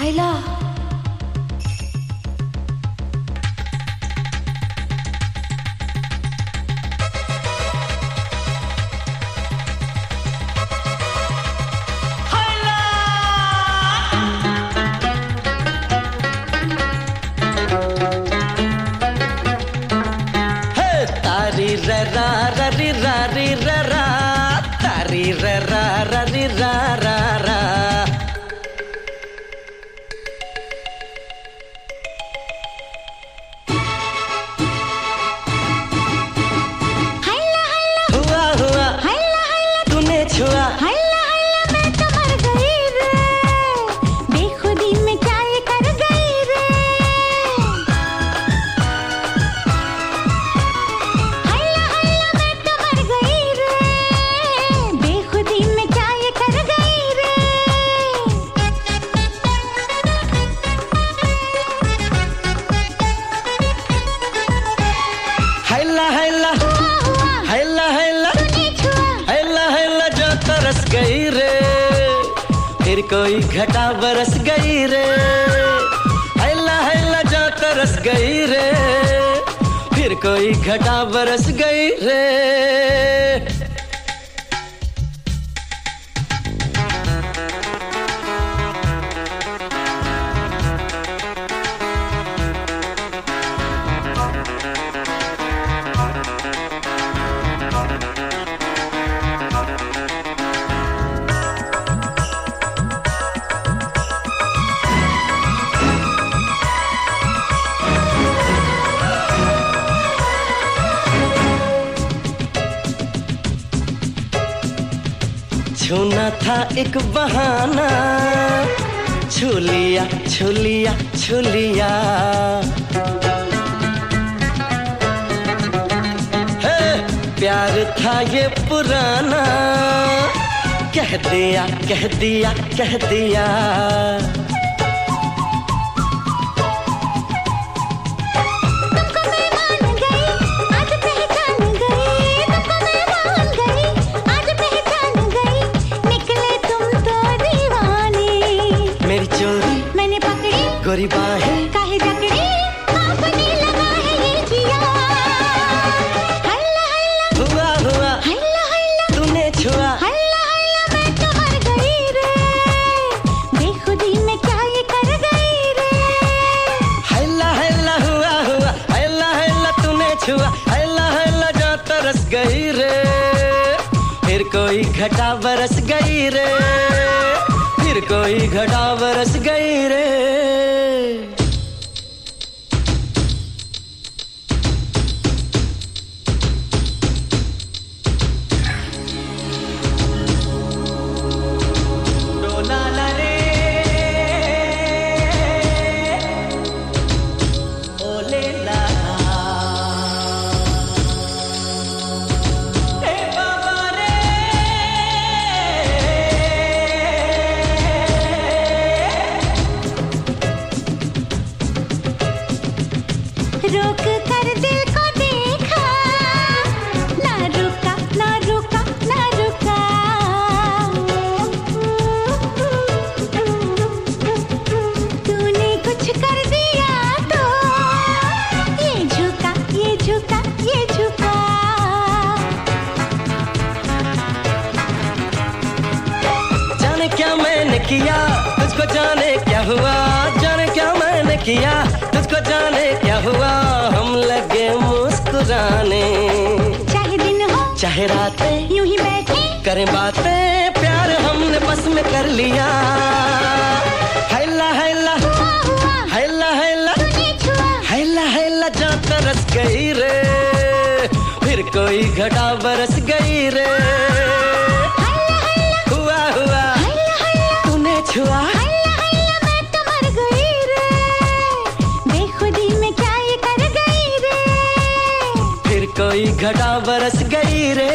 हैला गई रे। फिर कोई घटा बरस गई रे। हैला हैला जा तरस गई रे। फिर कोई घटा बरस गई रे। छूना था एक बहाना। छू लिया छू लिया छू लिया प्यार था ये पुराना। कह दिया कह दिया कह दिया। काहे जकड़ी आपने लगा है ये जिया। हल्ला हल्ला। हुआ हुआ। हल्ला हल्ला। तूने छुआ। हल्ला हल्ला मैं तो मर गई रे। बेखुदी में क्या ये कर गई रे। हैला हैला हुआ हुआ। हैला हैला तूने छुआ। हैला हैला जो तरस गई रे। फिर कोई घटा बरस गई रे। फिर कोई घटा बरस गई रे। किया? तुझको जाने क्या हुआ? जाने क्या मैंने किया? तुझको जाने क्या हुआ? हम लगे मुस्कुराने। चाहे दिन हो चाहे रातें। यूँ ही बैठे। करें बातें। प्यार हमने बस में कर लिया। हैला हैला। हुआ हुआ। हैला हैला। हैला हैला जा तरस गई रे। फिर कोई घटा बरस गई रे। छुआ हल्ला हल्ला मैं तो मर गई रे। बेखुदी में क्या ये कर गई रे? फिर कोई घटा बरस गई रे।